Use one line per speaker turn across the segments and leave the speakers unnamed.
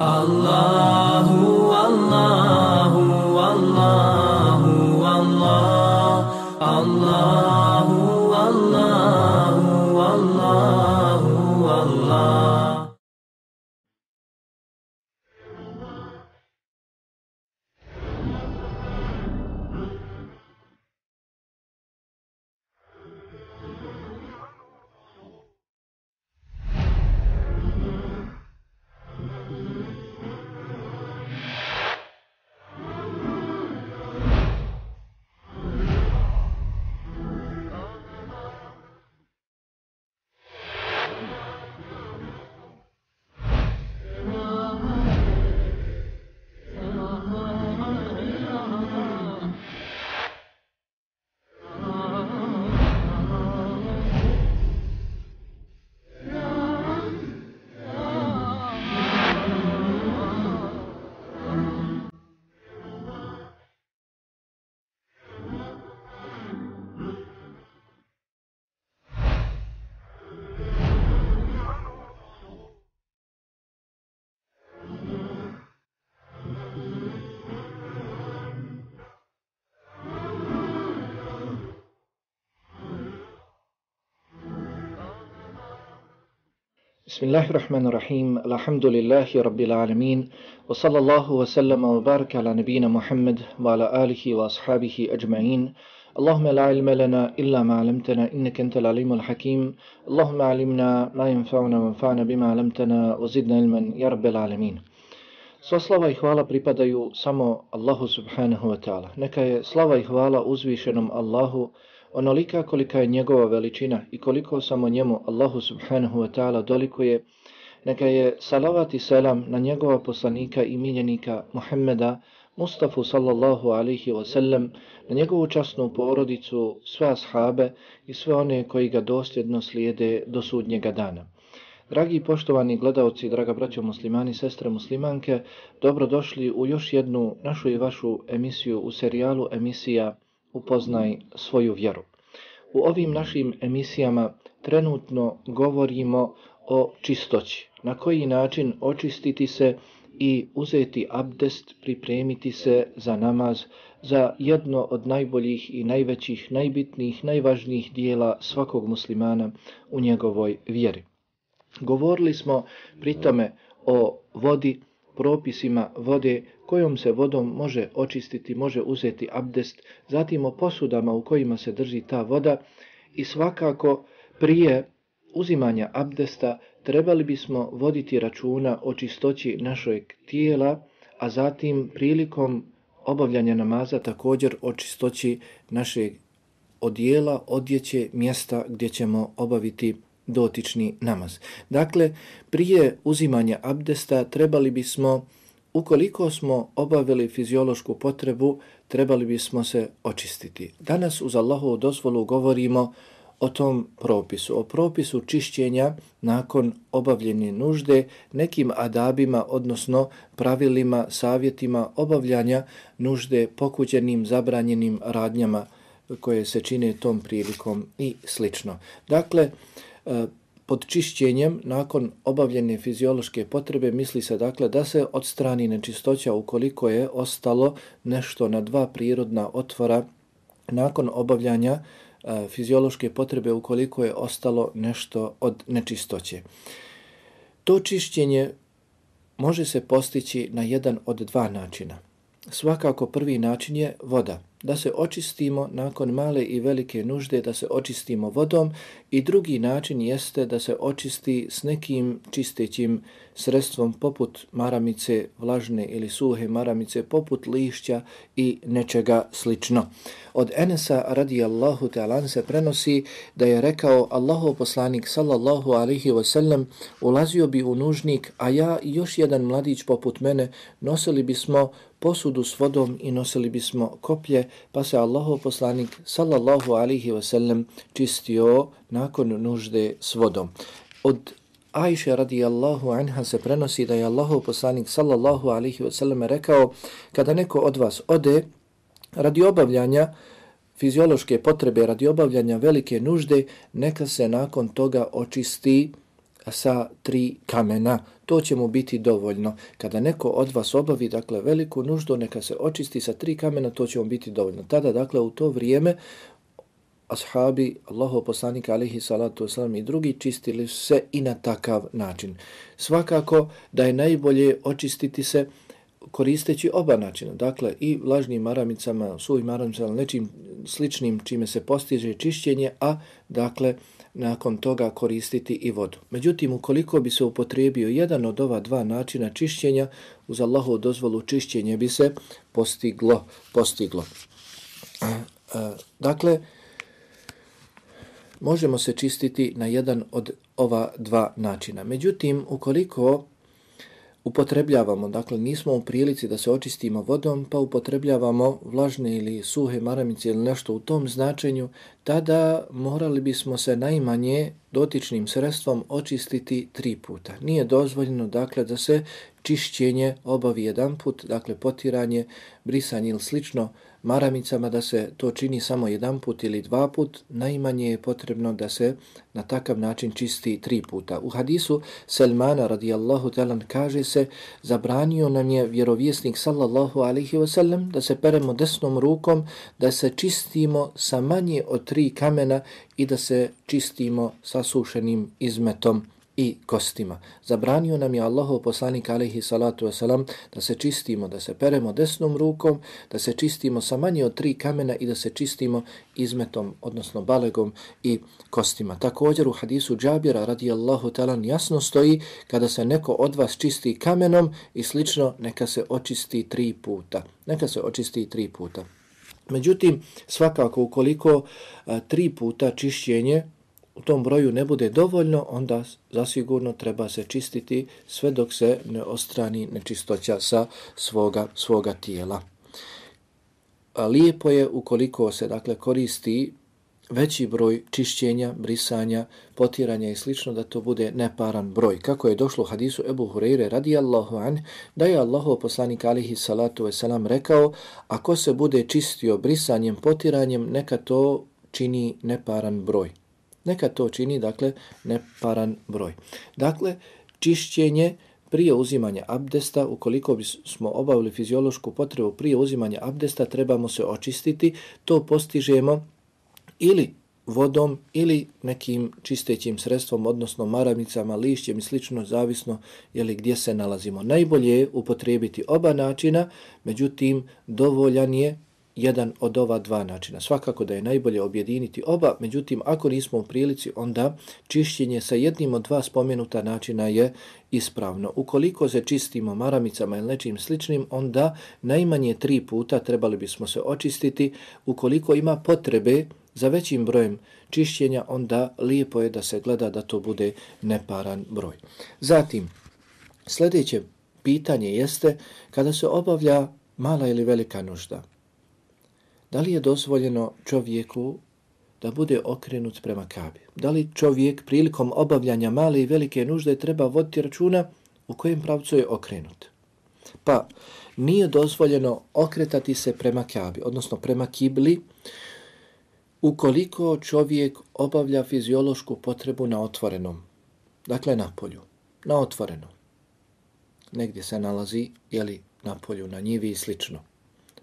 Allahu, Allahu, Allahu, Allah, Allah
بسم الله الرحمن الرحيم الحمد لله رب العالمين وصلى الله وسلم وبارك على نبينا محمد وعلى آله وأصحابه أجمعين اللهم لا علم لنا إلا ما علمتنا إنك أنت العليم الحكيم اللهم علمنا ما ينفعنا وانفعنا بما علمتنا وزدنا علما يا رب العالمين Sva slava i hvala pripadaju samo Allahu subhanahu wa ta'ala. Neka je slava i hvala uzvišenom Allahu onolika kolika je njegova veličina i koliko samo njemu Allahu subhanahu wa ta'ala dolikuje, neka je salavat i selam na njegova poslanika i miljenika Muhammeda Mustafa sallallahu alaihi wa sellem, na njegovu časnu porodicu, sve ashabe i sve one koji ga dosljedno slijede do sudnjega dana. Dragi i poštovani gledalci, draga braćo muslimani, sestre muslimanke, dobrodošli u još jednu našu i vašu emisiju u serijalu emisija upoznaj svoju vjeru. U ovim našim emisijama trenutno govorimo o čistoći. Na koji način očistiti se i uzeti abdest, pripremiti se za namaz, za jedno od najboljih i najvećih, najbitnijih, najvažnijih dijela svakog muslimana u njegovoj vjeri. Govorili smo pritome o vodi, propisima vode, kojom se vodom može očistiti, može uzeti abdest, zatim o posudama u kojima se drži ta voda i svakako prije uzimanja abdesta trebali bismo voditi računa o čistoći našeg tijela, a zatim prilikom obavljanja namaza također o čistoći našeg odijela, odjeće, mjesta gdje ćemo obaviti dotični namaz. Dakle, prije uzimanja abdesta trebali bismo, ukoliko smo obavili fiziološku potrebu, trebali bismo se očistiti. Danas uz Allahovu dozvolu govorimo o tom propisu, o propisu čišćenja nakon obavljene nužde, nekim adabima, odnosno pravilima, savjetima obavljanja nužde pokuđenim, zabranjenim radnjama koje se čine tom prilikom i slično. Dakle, E, pod čišćenjem nakon obavljene fiziološke potrebe misli se dakle da se odstrani nečistoća ukoliko je ostalo nešto na dva prirodna otvora nakon obavljanja e, fiziološke potrebe ukoliko je ostalo nešto od nečistoće. To čišćenje može se postići na jedan od dva načina. Svakako prvi način je voda da se očistimo nakon male i velike nužde, da se očistimo vodom i drugi način jeste da se očisti s nekim čistećim sredstvom poput maramice, vlažne ili suhe maramice, poput lišća i nečega slično. Od Enesa radijallahu ta'ala se prenosi da je rekao Allahov poslanik sallallahu alihi wasallam ulazio bi u nužnik, a ja i još jedan mladić poput mene nosili bismo posudu s vodom i nosili bismo koplje, pa se Allahov poslanik sallallahu alihi wasallam čistio nakon nužde s vodom. Od Ajše radijallahu anha se prenosi da je Allahov poslanik sallallahu alihi wasallam rekao kada neko od vas ode radi obavljanja fiziološke potrebe, radi obavljanja velike nužde, neka se nakon toga očisti sa tri kamena to će mu biti dovoljno. Kada neko od vas obavi, dakle, veliku nuždu, neka se očisti sa tri kamena, to će mu biti dovoljno. Tada, dakle, u to vrijeme, ashabi, Allahov poslanika, alihi salatu wasalam i drugi, čistili se i na takav način. Svakako da je najbolje očistiti se koristeći oba načina, dakle i vlažnim maramicama, suvim maramicama, nečim sličnim čime se postiže čišćenje, a dakle nakon toga koristiti i vodu. Međutim, ukoliko bi se upotrijebio jedan od ova dva načina čišćenja, uz Allahu dozvolu čišćenje bi se postiglo. postiglo. Dakle, možemo se čistiti na jedan od ova dva načina. Međutim, ukoliko upotrebljavamo, dakle nismo u prilici da se očistimo vodom, pa upotrebljavamo vlažne ili suhe maramice ili nešto u tom značenju, tada morali bismo se najmanje dotičnim sredstvom očistiti tri puta. Nije dozvoljeno dakle da se čišćenje obavi jedan put, dakle potiranje, brisanje ili slično, maramicama da se to čini samo jedan put ili dva put, najmanje je potrebno da se na takav način čisti tri puta. U hadisu Selmana radijallahu talan kaže se zabranio nam je vjerovjesnik sallallahu alaihi wasallam da se peremo desnom rukom, da se čistimo sa manje od tri kamena i da se čistimo sa sušenim izmetom i kostima. Zabranio nam je Allahov poslanik alaihi salatu wasalam da se čistimo, da se peremo desnom rukom, da se čistimo sa manje od tri kamena i da se čistimo izmetom, odnosno balegom i kostima. Također u hadisu Džabira radijallahu talan jasno stoji kada se neko od vas čisti kamenom i slično neka se očisti tri puta. Neka se očisti tri puta. Međutim, svakako ukoliko a, tri puta čišćenje u tom broju ne bude dovoljno, onda zasigurno treba se čistiti sve dok se ne ostrani nečistoća sa svoga, svoga tijela. A lijepo je ukoliko se dakle koristi veći broj čišćenja, brisanja, potiranja i slično da to bude neparan broj. Kako je došlo u hadisu Ebu Hureyre radijallahu an, da je Allahov poslanik alihi salatu wasalam rekao, ako se bude čistio brisanjem, potiranjem, neka to čini neparan broj. Neka to čini, dakle, neparan broj. Dakle, čišćenje prije uzimanja abdesta, ukoliko bismo obavili fiziološku potrebu prije uzimanja abdesta, trebamo se očistiti, to postižemo ili vodom ili nekim čistećim sredstvom, odnosno maramicama, lišćem i slično, zavisno je li gdje se nalazimo. Najbolje je upotrijebiti oba načina, međutim, dovoljan je jedan od ova dva načina. Svakako da je najbolje objediniti oba, međutim, ako nismo u prilici, onda čišćenje sa jednim od dva spomenuta načina je ispravno. Ukoliko se čistimo maramicama ili nečim sličnim, onda najmanje tri puta trebali bismo se očistiti. Ukoliko ima potrebe za većim brojem čišćenja, onda lijepo je da se gleda da to bude neparan broj. Zatim, sljedeće pitanje jeste kada se obavlja mala ili velika nužda. Da li je dozvoljeno čovjeku da bude okrenut prema kabi? Da li čovjek prilikom obavljanja male i velike nužde treba voditi računa u kojem pravcu je okrenut? Pa, nije dozvoljeno okretati se prema kabi, odnosno prema kibli, ukoliko čovjek obavlja fiziološku potrebu na otvorenom, dakle na polju, na otvorenom, negdje se nalazi, jeli, na polju, na njivi i slično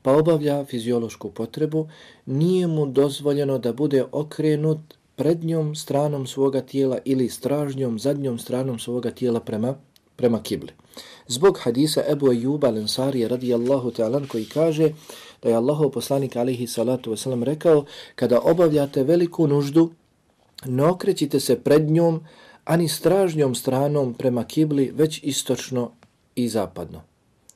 pa obavlja fiziološku potrebu, nije mu dozvoljeno da bude okrenut prednjom stranom svoga tijela ili stražnjom zadnjom stranom svoga tijela prema, prema kibli. Zbog hadisa Ebu Ejuba Lensari radijallahu ta'alan koji kaže da je Allahov poslanik alihi salatu wasalam rekao kada obavljate veliku nuždu, ne okrećite se prednjom ani stražnjom stranom prema kibli, već istočno i zapadno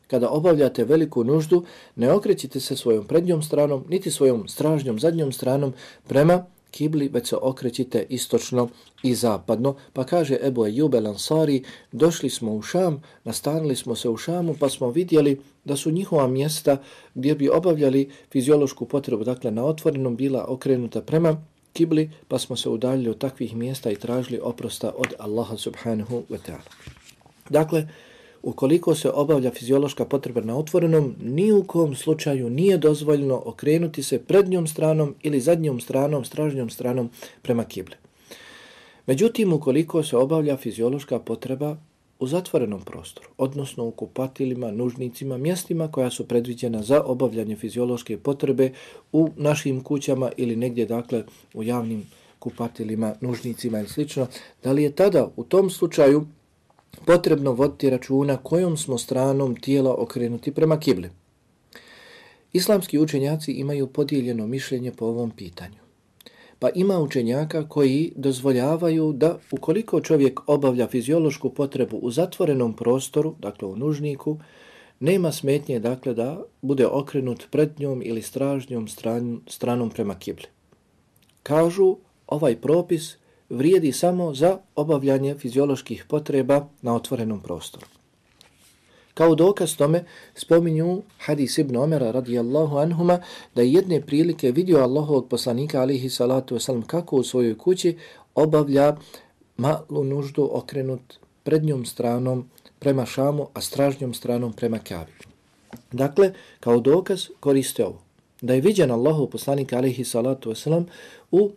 kada obavljate veliku nuždu, ne okrećite se svojom prednjom stranom, niti svojom stražnjom zadnjom stranom prema kibli, već se okrećite istočno i zapadno. Pa kaže Ebu Ejub el Ansari, došli smo u Šam, nastanili smo se u Šamu, pa smo vidjeli da su njihova mjesta gdje bi obavljali fiziološku potrebu, dakle na otvorenom, bila okrenuta prema kibli, pa smo se udaljili od takvih mjesta i tražili oprosta od Allaha subhanahu wa ta'ala. Dakle, ukoliko se obavlja fiziološka potreba na otvorenom, ni u kom slučaju nije dozvoljeno okrenuti se prednjom stranom ili zadnjom stranom, stražnjom stranom prema kibli. Međutim, ukoliko se obavlja fiziološka potreba u zatvorenom prostoru, odnosno u kupatilima, nužnicima, mjestima koja su predviđena za obavljanje fiziološke potrebe u našim kućama ili negdje, dakle, u javnim kupatilima, nužnicima i slično, da li je tada u tom slučaju potrebno voditi računa kojom smo stranom tijela okrenuti prema kibli. Islamski učenjaci imaju podijeljeno mišljenje po ovom pitanju. Pa ima učenjaka koji dozvoljavaju da ukoliko čovjek obavlja fiziološku potrebu u zatvorenom prostoru, dakle u nužniku, nema smetnje dakle da bude okrenut prednjom ili stražnjom stran, stranom prema kibli. Kažu ovaj propis vrijedi samo za obavljanje fizioloških potreba na otvorenom prostoru. Kao dokaz tome spominju hadis ibn Omera radijallahu anhuma da je jedne prilike vidio Allahovog poslanika alihi salatu wasalam kako u svojoj kući obavlja malu nuždu okrenut prednjom stranom prema Šamu, a stražnjom stranom prema Kavi. Dakle, kao dokaz koriste ovo. Da je viđen Allahov poslanik alihi salatu wasalam u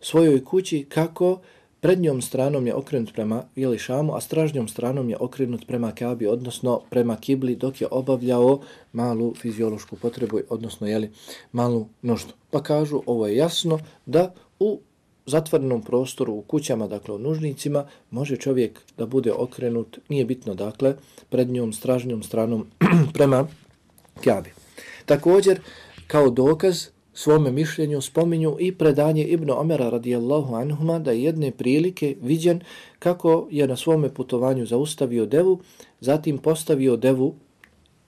svojoj kući kako prednjom stranom je okrenut prema Jelišamu, a stražnjom stranom je okrenut prema Kabi, odnosno prema Kibli, dok je obavljao malu fiziološku potrebu, odnosno jeli, malu nuždu. Pa kažu, ovo je jasno, da u zatvorenom prostoru, u kućama, dakle u nužnicima, može čovjek da bude okrenut, nije bitno, dakle, prednjom stražnjom stranom prema Kabi. Također, kao dokaz, svome mišljenju spominju i predanje Ibnu Omera radijallahu anhuma da je jedne prilike viđen kako je na svome putovanju zaustavio devu, zatim postavio devu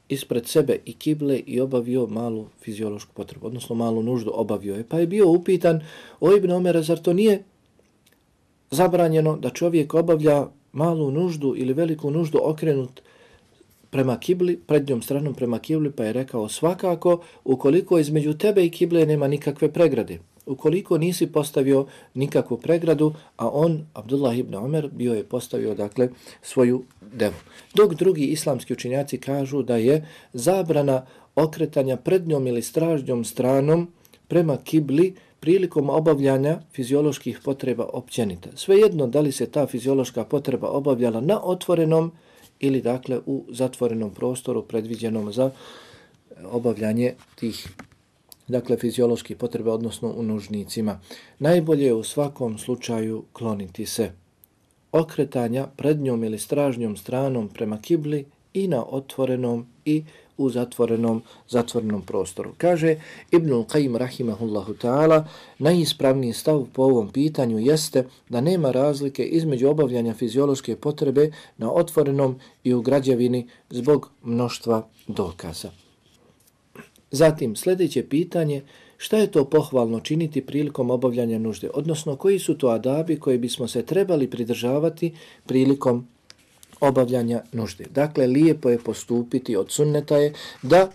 ispred sebe i kible i obavio malu fiziološku potrebu, odnosno malu nuždu obavio je. Pa je bio upitan o Ibnu Omera, zar to nije zabranjeno da čovjek obavlja malu nuždu ili veliku nuždu okrenut prema kibli, prednjom stranom prema kibli, pa je rekao svakako, ukoliko između tebe i kible nema nikakve pregrade, ukoliko nisi postavio nikakvu pregradu, a on, Abdullah ibn Omer, bio je postavio, dakle, svoju devu. Dok drugi islamski učinjaci kažu da je zabrana okretanja prednjom ili stražnjom stranom prema kibli prilikom obavljanja fizioloških potreba općenita. Svejedno da li se ta fiziološka potreba obavljala na otvorenom ili dakle u zatvorenom prostoru predviđenom za e, obavljanje tih dakle fizioloških potreba, odnosno u nužnicima. Najbolje je u svakom slučaju kloniti se okretanja prednjom ili stražnjom stranom prema kibli i na otvorenom i u zatvorenom, zatvorenom prostoru. Kaže Ibnul Qayyim rahimahullahu ta'ala, najispravniji stav po ovom pitanju jeste da nema razlike između obavljanja fiziološke potrebe na otvorenom i u građevini zbog mnoštva dokaza. Zatim, sljedeće pitanje, šta je to pohvalno činiti prilikom obavljanja nužde? Odnosno, koji su to adabi koje bismo se trebali pridržavati prilikom obavljanja nužde. Dakle, lijepo je postupiti od sunneta je da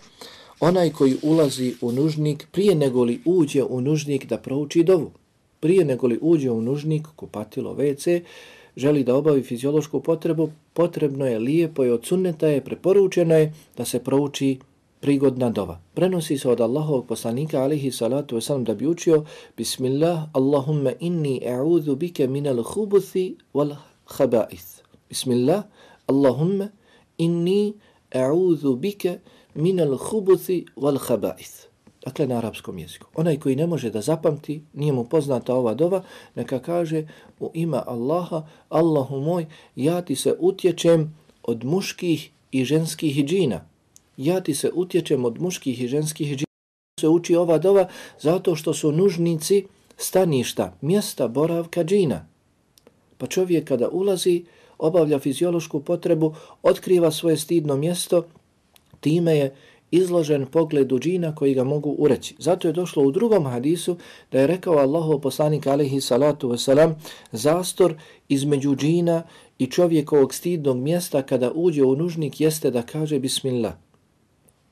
onaj koji ulazi u nužnik prije nego li uđe u nužnik da prouči dovu. Prije nego li uđe u nužnik, kupatilo WC, želi da obavi fiziološku potrebu, potrebno je lijepo je od sunneta je, preporučeno je da se prouči prigodna dova. Prenosi se od Allahovog poslanika alihi salatu wasalam da bi učio Bismillah, Allahumma inni a'udhu bike minal hubuthi wal haba'ith. Bismillah, Allahumma inni a'udhu bika min al-khubuthi wal-khaba'ith. Dakle, na arapskom jeziku. Onaj koji ne može da zapamti, nije mu poznata ova dova, neka kaže u ima Allaha, Allahu moj, ja ti se utječem od muških i ženskih džina. Ja ti se utječem od muških i ženskih džina. Se uči ova dova zato što su nužnici staništa, mjesta boravka džina. Pa čovjek kada ulazi, obavlja fiziološku potrebu, otkriva svoje stidno mjesto, time je izložen pogledu džina koji ga mogu ureći. Zato je došlo u drugom hadisu da je rekao Allahov poslanik alaihi salatu wasalam zastor između džina i čovjekovog stidnog mjesta kada uđe u nužnik jeste da kaže bismillah.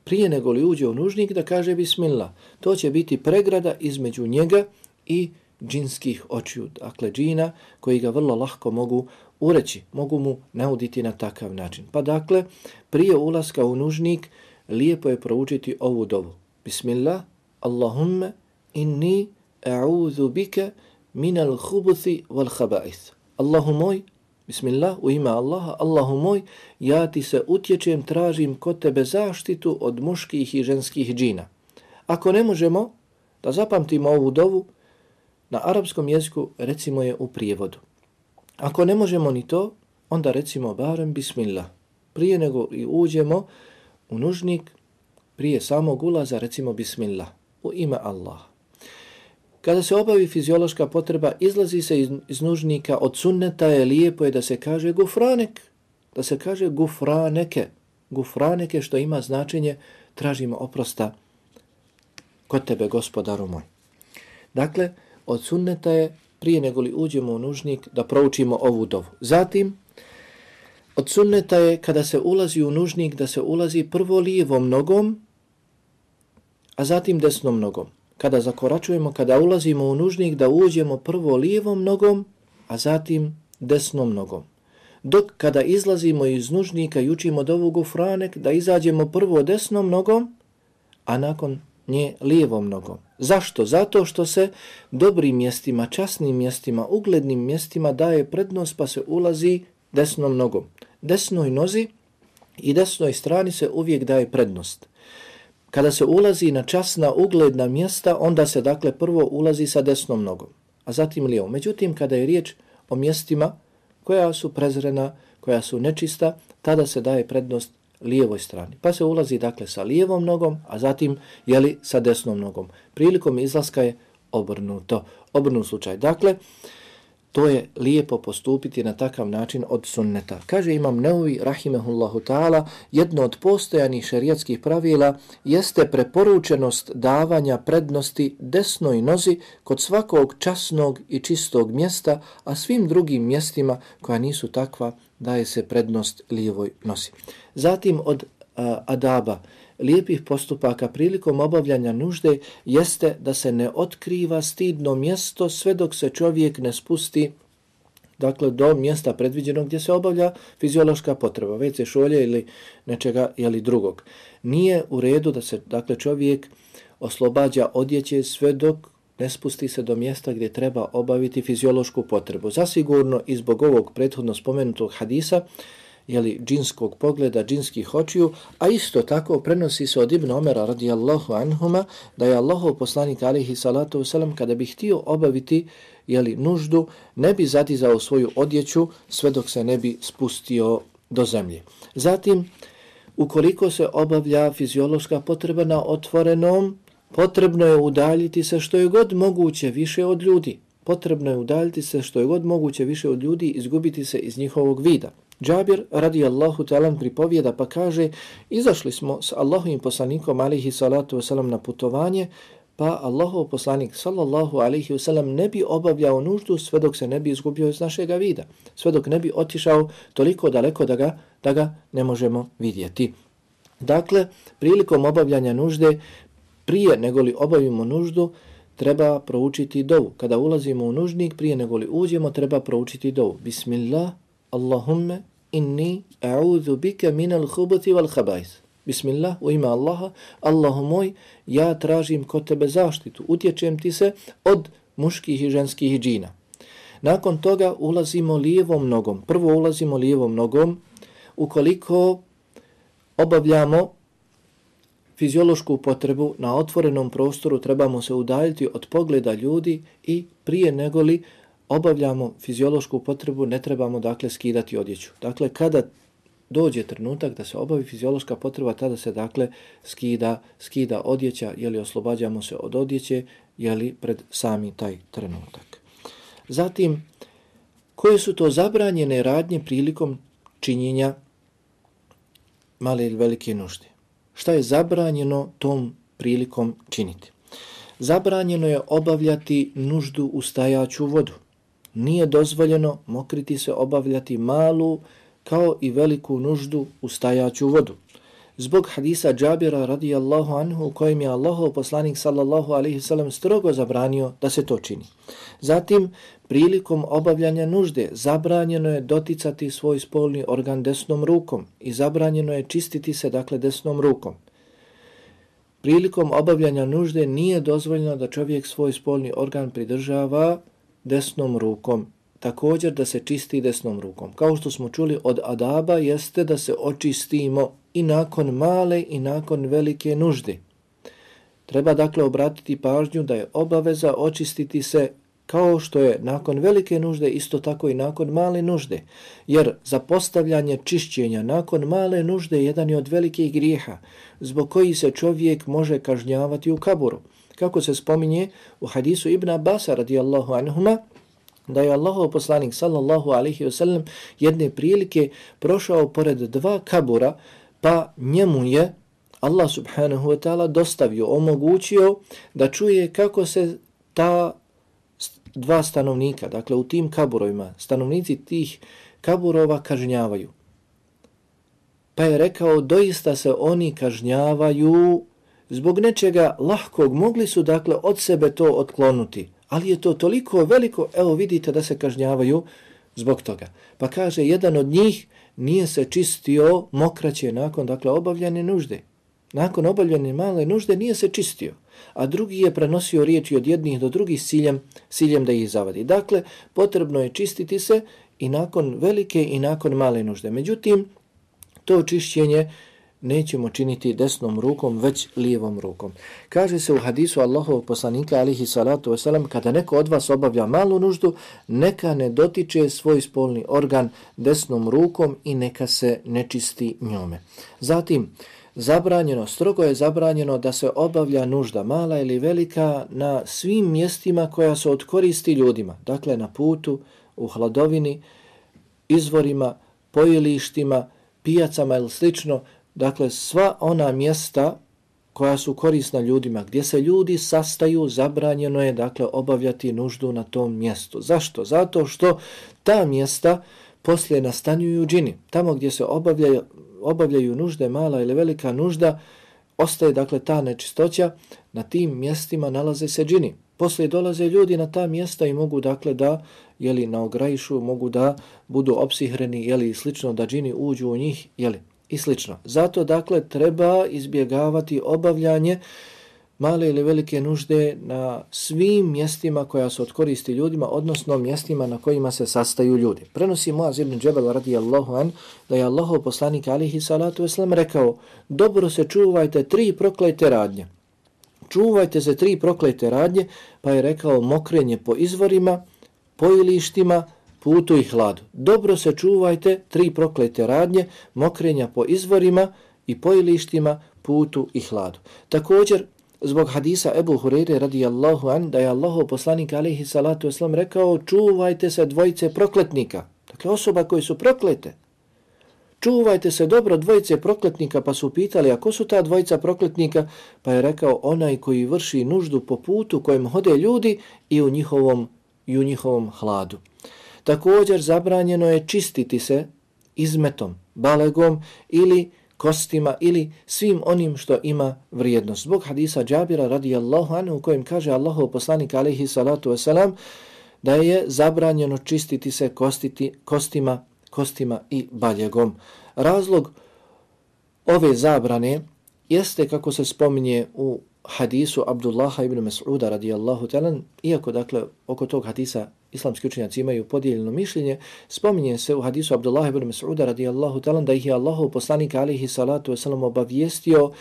Prije nego li uđe u nužnik da kaže bismillah. To će biti pregrada između njega i džinskih očiju, dakle džina koji ga vrlo lahko mogu ureći, mogu mu nauditi na takav način. Pa dakle, prije ulaska u nužnik, lijepo je proučiti ovu dovu. Bismillah, Allahumma inni a'udhu bika minal hubuthi wal haba'ith. Allahu moj, Bismillah, u ime Allaha, Allahu moj, ja ti se utječem, tražim kod tebe zaštitu od muških i ženskih džina. Ako ne možemo da zapamtimo ovu dovu, na arapskom jeziku recimo je u prijevodu. Ako ne možemo ni to, onda recimo barem Bismillah. Prije nego i uđemo u nužnik, prije samog ulaza recimo Bismillah, u ime Allaha. Kada se obavi fiziološka potreba, izlazi se iz, iz nužnika od sunneta je lijepo je da se kaže gufranek, da se kaže gufraneke, gufraneke što ima značenje tražimo oprosta kod tebe gospodaru moj. Dakle, od sunneta je prije nego li uđemo u nužnik da proučimo ovu dovu. Zatim, od sunneta je kada se ulazi u nužnik da se ulazi prvo lijevom nogom, a zatim desnom nogom kada zakoračujemo, kada ulazimo u nužnik, da uđemo prvo lijevom nogom, a zatim desnom nogom. Dok kada izlazimo iz nužnika i učimo dovu gufranek, da izađemo prvo desnom nogom, a nakon nje lijevom nogom. Zašto? Zato što se dobrim mjestima, časnim mjestima, uglednim mjestima daje prednost pa se ulazi desnom nogom. Desnoj nozi i desnoj strani se uvijek daje prednost kada se ulazi na časna ugledna mjesta, onda se dakle prvo ulazi sa desnom nogom, a zatim lijevom. Međutim, kada je riječ o mjestima koja su prezrena, koja su nečista, tada se daje prednost lijevoj strani. Pa se ulazi dakle sa lijevom nogom, a zatim jeli sa desnom nogom. Prilikom izlaska je obrnuto, obrnut slučaj. Dakle, To je lijepo postupiti na takav način od sunneta. Kaže imam Neuvi, rahimehullahu ta'ala, jedno od postojanih šarijatskih pravila jeste preporučenost davanja prednosti desnoj nozi kod svakog časnog i čistog mjesta, a svim drugim mjestima koja nisu takva daje se prednost lijevoj nosi. Zatim od uh, adaba, lijepih postupaka prilikom obavljanja nužde jeste da se ne otkriva stidno mjesto sve dok se čovjek ne spusti dakle do mjesta predviđenog gdje se obavlja fiziološka potreba, WC šolje ili nečega ili drugog. Nije u redu da se dakle čovjek oslobađa odjeće sve dok ne spusti se do mjesta gdje treba obaviti fiziološku potrebu. Zasigurno i zbog ovog prethodno spomenutog hadisa jeli, džinskog pogleda, džinskih očiju, a isto tako prenosi se od Ibn Omera radijallahu anhuma da je Allahov poslanik alihi salatu wasalam kada bi htio obaviti jeli, nuždu, ne bi zatizao svoju odjeću sve dok se ne bi spustio do zemlje. Zatim, ukoliko se obavlja fiziološka potreba na otvorenom, potrebno je udaljiti se što je god moguće više od ljudi. Potrebno je udaljiti se što je god moguće više od ljudi, izgubiti se iz njihovog vida. Džabir radijallahu talan pripovijeda pa kaže izašli smo s Allahovim poslanikom alihi salatu wasalam na putovanje pa Allahov poslanik sallallahu alihi wasalam ne bi obavljao nuždu sve dok se ne bi izgubio iz našega vida. Sve dok ne bi otišao toliko daleko da ga, da ga ne možemo vidjeti. Dakle, prilikom obavljanja nužde prije nego li obavimo nuždu treba proučiti dovu. Kada ulazimo u nužnik prije nego li uđemo treba proučiti dovu. Bismillah Allahumme inni a'udhu bika minal khubuthi wal khabais. Bismillah, u ime Allaha, Allahu moj, ja tražim kod tebe zaštitu, utječem ti se od muških i ženskih džina. Nakon toga ulazimo lijevom nogom. Prvo ulazimo lijevom nogom ukoliko obavljamo fiziološku potrebu na otvorenom prostoru trebamo se udaljiti od pogleda ljudi i prije negoli obavljamo fiziološku potrebu, ne trebamo dakle skidati odjeću. Dakle, kada dođe trenutak da se obavi fiziološka potreba, tada se dakle skida, skida odjeća, jeli oslobađamo se od odjeće, jeli pred sami taj trenutak. Zatim, koje su to zabranjene radnje prilikom činjenja male ili velike nužde? Šta je zabranjeno tom prilikom činiti? Zabranjeno je obavljati nuždu u stajaću vodu nije dozvoljeno mokriti se obavljati malu kao i veliku nuždu u stajaću vodu. Zbog hadisa Džabira radijallahu anhu u kojem je Allahov poslanik sallallahu alaihi sallam strogo zabranio da se to čini. Zatim, prilikom obavljanja nužde zabranjeno je doticati svoj spolni organ desnom rukom i zabranjeno je čistiti se dakle desnom rukom. Prilikom obavljanja nužde nije dozvoljeno da čovjek svoj spolni organ pridržava desnom rukom. također da se čisti desnom rukom. Kao što smo čuli od adaba jeste da se očistimo i nakon male i nakon velike nužde. Treba dakle obratiti pažnju da je obaveza očistiti se kao što je nakon velike nužde isto tako i nakon male nužde. Jer zapostavljanje čišćenja nakon male nužde jedan je od velikih grijeha zbog koji se čovjek može kažnjavati u kaburu. Kako se spominje u hadisu Ibn Abasa radijallahu anhuma, da je Allahov poslanik sallallahu alaihi wasallam jedne prilike prošao pored dva kabura, pa njemu je Allah subhanahu wa ta'ala dostavio, omogućio da čuje kako se ta dva stanovnika, dakle u tim kaburovima, stanovnici tih kaburova kažnjavaju. Pa je rekao, doista se oni kažnjavaju zbog nečega lahkog, mogli su dakle od sebe to otklonuti, ali je to toliko veliko, evo vidite da se kažnjavaju zbog toga. Pa kaže, jedan od njih nije se čistio mokraće nakon dakle obavljene nužde. Nakon obavljene male nužde nije se čistio, a drugi je prenosio riječi od jednih do drugih ciljem, ciljem da ih zavadi. Dakle, potrebno je čistiti se i nakon velike i nakon male nužde. Međutim, to čišćenje nećemo činiti desnom rukom, već lijevom rukom. Kaže se u hadisu Allahovog poslanika, alihi salatu wasalam, kada neko od vas obavlja malu nuždu, neka ne dotiče svoj spolni organ desnom rukom i neka se ne čisti njome. Zatim, zabranjeno, strogo je zabranjeno da se obavlja nužda, mala ili velika, na svim mjestima koja se odkoristi ljudima. Dakle, na putu, u hladovini, izvorima, pojilištima, pijacama ili slično, dakle sva ona mjesta koja su korisna ljudima, gdje se ljudi sastaju, zabranjeno je dakle obavljati nuždu na tom mjestu. Zašto? Zato što ta mjesta poslije nastanjuju džini. Tamo gdje se obavljaju, obavljaju nužde, mala ili velika nužda, ostaje dakle ta nečistoća, na tim mjestima nalaze se džini. Poslije dolaze ljudi na ta mjesta i mogu dakle da jeli naograjšu, mogu da budu opsihreni jeli slično da džini uđu u njih, jeli i slično. Zato dakle treba izbjegavati obavljanje male ili velike nužde na svim mjestima koja su od koristi ljudima, odnosno mjestima na kojima se sastaju ljudi. Prenosi Muaz ibn Džebel radijallahu an da je Allahov poslanik alihi salatu veslam rekao dobro se čuvajte tri proklete radnje. Čuvajte se tri proklete radnje, pa je rekao mokrenje po izvorima, pojilištima, putu i hladu. Dobro se čuvajte tri proklete radnje, mokrenja po izvorima i pojilištima, putu i hladu. Također, zbog hadisa Ebu Hureyre radijallahu an, da je Allaho poslanik alaihi salatu oslam rekao, čuvajte se dvojice prokletnika. Dakle, osoba koji su proklete. Čuvajte se dobro dvojice prokletnika, pa su pitali, a ko su ta dvojica prokletnika? Pa je rekao, onaj koji vrši nuždu po putu kojem hode ljudi i u njihovom, i u njihovom hladu. Također zabranjeno je čistiti se izmetom, balegom ili kostima ili svim onim što ima vrijednost. Zbog hadisa Džabira radijallahu anhu u kojem kaže Allahu poslanik alaihi salatu wasalam da je zabranjeno čistiti se kostiti, kostima, kostima i baljegom. Razlog ove zabrane jeste kako se spominje u hadisu Abdullaha ibn Mas'uda radijallahu talan, iako dakle oko tog hadisa islamski učenjaci imaju podijeljeno mišljenje, spominje se u hadisu Abdullah ibn Mas'uda radijallahu talan da ih je Allahu poslanik alihi salatu wasalam obavijestio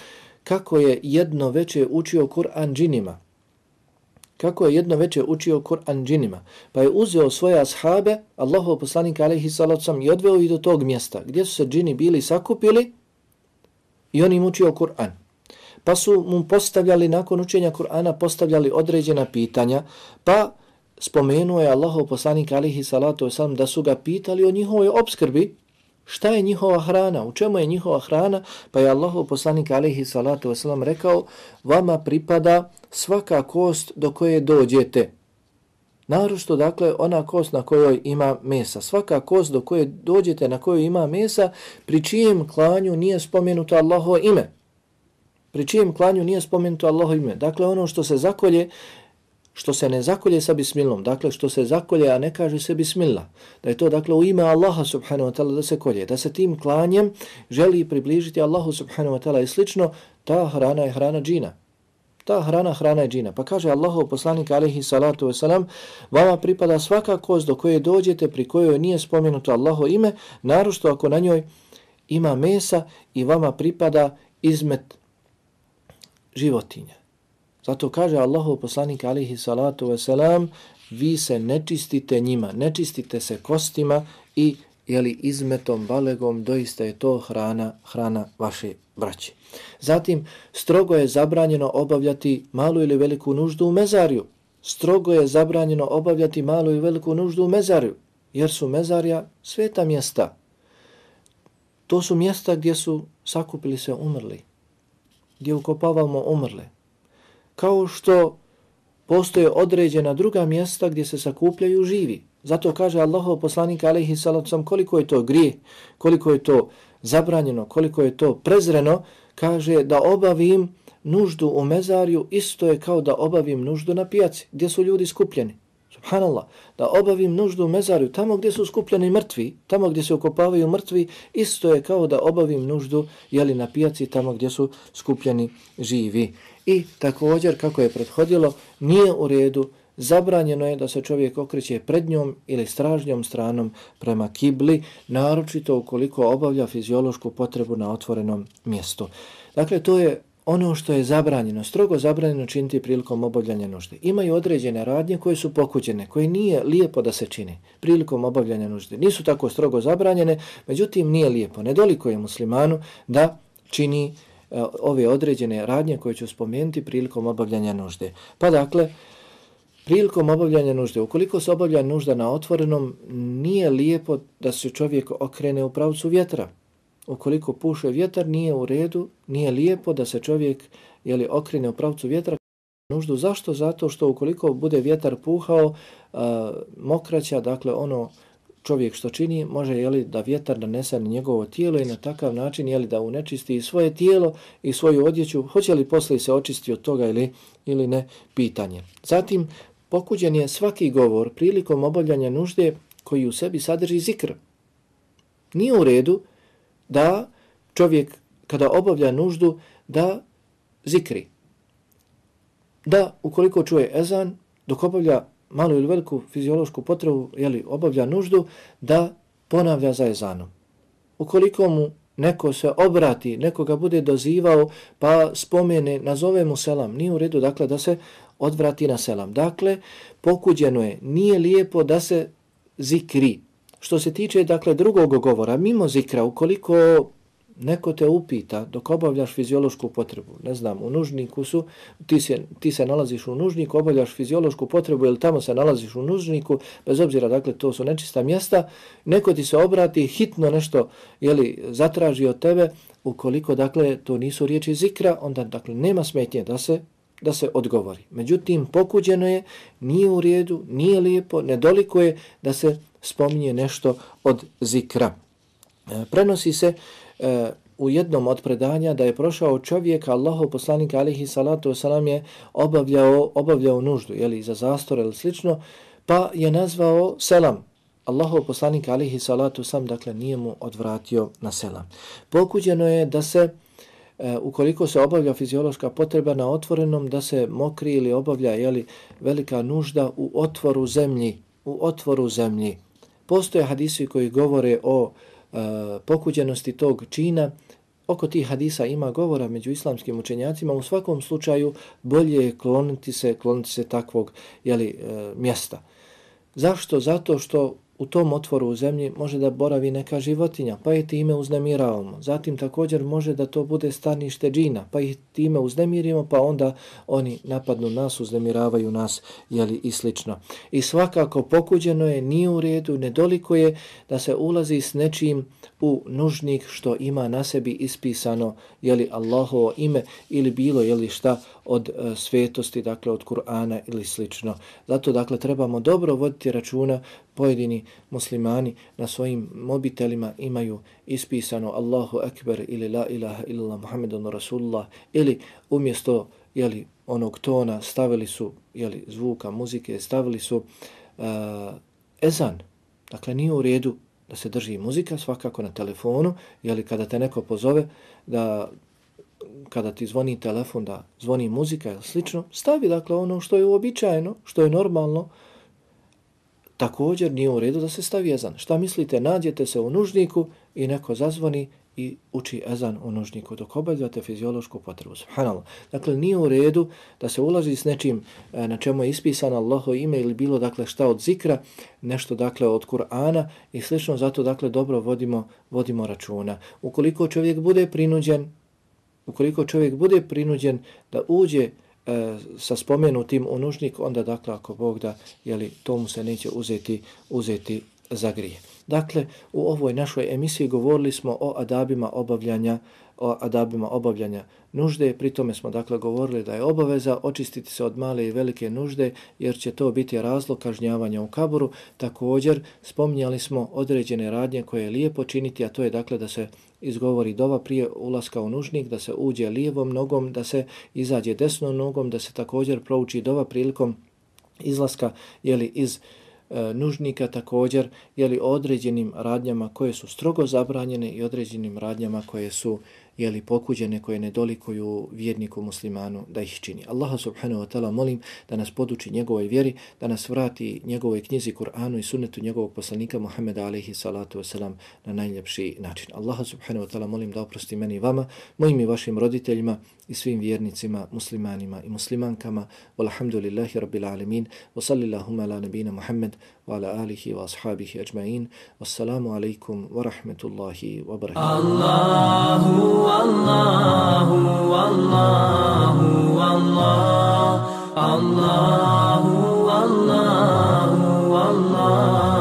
kako je jedno veče učio Kur'an džinima. Kako je jedno veče učio Kur'an džinima. Pa je uzeo svoje ashabe, Allahu poslanik alihi salatu wasalam i odveo ih do tog mjesta gdje su se džini bili sakupili i on im učio Kur'an. Pa su mu postavljali, nakon učenja Kur'ana, postavljali određena pitanja, pa spomenuo je Allahov poslanik alihi salatu wasalam da su ga pitali o njihovoj obskrbi, šta je njihova hrana, u čemu je njihova hrana, pa je Allahov poslanik alihi salatu wasalam rekao, vama pripada svaka kost do koje dođete. Narušto, dakle, ona kost na kojoj ima mesa. Svaka kost do koje dođete na kojoj ima mesa, pri čijem klanju nije spomenuto Allahovo ime. Pri čijem klanju nije spomenuto Allahovo ime. Dakle, ono što se zakolje, što se ne zakolje sa bismilom, dakle što se zakolje, a ne kaže se bismila, da je to dakle u ime Allaha subhanahu wa ta'ala da se kolje, da se tim klanjem želi približiti Allahu subhanahu wa ta'ala i slično, ta hrana je hrana džina. Ta hrana, hrana je džina. Pa kaže Allahov poslanik alaihi salatu wasalam, vama pripada svaka koz do koje dođete, pri kojoj nije spomenuto Allaho ime, narošto ako na njoj ima mesa i vama pripada izmet životinja. Zato kaže Allahov poslanik alaihi salatu wasalam, vi se ne čistite njima, ne čistite se kostima i jeli izmetom, balegom, doista je to hrana, hrana vaše braće. Zatim, strogo je zabranjeno obavljati malu ili veliku nuždu u mezariju. Strogo je zabranjeno obavljati malu ili veliku nuždu u mezariju, jer su mezarja sveta mjesta. To su mjesta gdje su sakupili se umrli, gdje ukopavamo umrle. Kao što postoje određena druga mjesta gdje se sakupljaju živi. Zato kaže Allahov poslanik alejhi salacom koliko je to grije, koliko je to zabranjeno, koliko je to prezreno, kaže da obavim nuždu u mezarju isto je kao da obavim nuždu na pijaci, gdje su ljudi skupljeni. Subhanallah, da obavim nuždu u mezarju tamo gdje su skupljeni mrtvi, tamo gdje se okopavaju mrtvi, isto je kao da obavim nuždu jeli, na pijaci tamo gdje su skupljeni živi. I također, kako je prethodilo, nije u redu zabranjeno je da se čovjek okreće prednjom ili stražnjom stranom prema kibli, naročito ukoliko obavlja fiziološku potrebu na otvorenom mjestu. Dakle, to je ono što je zabranjeno, strogo zabranjeno činiti prilikom obavljanja nužde. Imaju određene radnje koje su pokuđene, koje nije lijepo da se čini prilikom obavljanja nužde. Nisu tako strogo zabranjene, međutim nije lijepo. Nedoliko je muslimanu da čini e, ove određene radnje koje ću spomenuti prilikom obavljanja nužde. Pa dakle, prilikom obavljanja nužde, ukoliko se obavlja nužda na otvorenom, nije lijepo da se čovjek okrene u pravcu vjetra. Ukoliko puše vjetar, nije u redu, nije lijepo da se čovjek jeli, okrene u pravcu vjetra. Nuždu zašto? Zato što ukoliko bude vjetar puhao, a, mokraća, dakle ono čovjek što čini, može jeli, da vjetar nanese na njegovo tijelo i na takav način jeli, da unečisti svoje tijelo i svoju odjeću. Hoće li posle se očisti od toga ili, ili ne? Pitanje. Zatim, pokuđen je svaki govor prilikom obavljanja nužde koji u sebi sadrži zikr. Nije u redu da čovjek kada obavlja nuždu da zikri. Da ukoliko čuje ezan, dok obavlja malu ili veliku fiziološku potrebu, jeli, obavlja nuždu, da ponavlja za ezanom. Ukoliko mu neko se obrati, neko ga bude dozivao, pa spomene, nazove mu selam, nije u redu, dakle, da se odvrati na selam. Dakle, pokuđeno je, nije lijepo da se zikri. Što se tiče, dakle, drugog govora, mimo zikra, ukoliko neko te upita dok obavljaš fiziološku potrebu, ne znam, u nužniku su, ti se, ti se nalaziš u nužniku, obavljaš fiziološku potrebu ili tamo se nalaziš u nužniku, bez obzira, dakle, to su nečista mjesta, neko ti se obrati, hitno nešto, jeli, zatraži od tebe, ukoliko, dakle, to nisu riječi zikra, onda, dakle, nema smetnje da se da se odgovori. Međutim, pokuđeno je, nije u redu, nije lijepo, nedoliko je da se spominje nešto od zikra. E, prenosi se e, u jednom od predanja da je prošao čovjek, Allahov poslanik alihi salatu wasalam je obavljao, obavljao nuždu, jeli, za zastor ili slično, pa je nazvao selam. Allahov poslanik alihi salatu sam, dakle, nije mu odvratio na selam. Pokuđeno je da se e, ukoliko se obavlja fiziološka potreba na otvorenom, da se mokri ili obavlja jeli, velika nužda u otvoru zemlji, u otvoru zemlji. Postoje hadisi koji govore o e, pokuđenosti tog čina, oko tih hadisa ima govora među islamskim učenjacima, u svakom slučaju bolje je kloniti se, kloniti se takvog jeli, e, mjesta. Zašto? Zato što u tom otvoru u zemlji može da boravi neka životinja, pa je time uznemiravamo. Zatim također može da to bude stanište džina, pa ih time uznemirimo, pa onda oni napadnu nas, uznemiravaju nas jeli, i slično. I svakako pokuđeno je, nije u redu, nedoliko je da se ulazi s nečim u nužnik što ima na sebi ispisano jeli Allahovo ime ili bilo jeli šta od e, svetosti, dakle od Kur'ana ili slično. Zato dakle trebamo dobro voditi računa pojedini muslimani na svojim mobitelima imaju ispisano Allahu Ekber ili La ilaha illallah Muhammedun Rasulullah ili umjesto jeli, onog tona stavili su jeli, zvuka, muzike, stavili su uh, ezan. Dakle, nije u redu da se drži muzika svakako na telefonu, jeli kada te neko pozove da kada ti zvoni telefon, da zvoni muzika ili slično, stavi dakle ono što je uobičajeno, što je normalno, također nije u redu da se stavi ezan. Šta mislite, nađete se u nužniku i neko zazvoni i uči ezan u nužniku dok obavljate fiziološku potrebu. Subhanallah. Dakle, nije u redu da se ulazi s nečim e, na čemu je ispisano Allaho ime ili bilo dakle šta od zikra, nešto dakle od Kur'ana i slično, zato dakle dobro vodimo, vodimo računa. Ukoliko čovjek bude prinuđen, ukoliko čovjek bude prinuđen da uđe e, sa spomenutim u nužnik, onda dakle ako Bog da, jeli, tomu se neće uzeti, uzeti za grije. Dakle, u ovoj našoj emisiji govorili smo o adabima obavljanja o adabima obavljanja nužde. Pri tome smo dakle govorili da je obaveza očistiti se od male i velike nužde jer će to biti razlog kažnjavanja u kaburu. Također spominjali smo određene radnje koje je lijepo činiti, a to je dakle da se izgovori dova prije ulaska u nužnik, da se uđe lijevom nogom, da se izađe desnom nogom, da se također prouči dova prilikom izlaska jeli, iz e, nužnika također jeli, određenim radnjama koje su strogo zabranjene i određenim radnjama koje su jeli pokuđene koje ne dolikuju vjerniku muslimanu da ih čini. Allaha subhanahu wa ta'ala molim da nas poduči njegovoj vjeri, da nas vrati njegovoj knjizi Kur'anu i sunnetu njegovog poslanika Muhammeda alaihi salatu wasalam na najljepši način. Allaha subhanahu wa ta'ala molim da oprosti meni i vama, mojim i vašim roditeljima i svim vjernicima, muslimanima i muslimankama. Walhamdulillahi rabbil alemin. Wa sallillahumma ala nebina Muhammed wa ala alihi wa ashabihi ajma'in. Wassalamu alaikum wa rahmetullahi wa barakatuh. Allahu, Allahu, Allahu, Allahu, Allahu, Allahu, Allahu.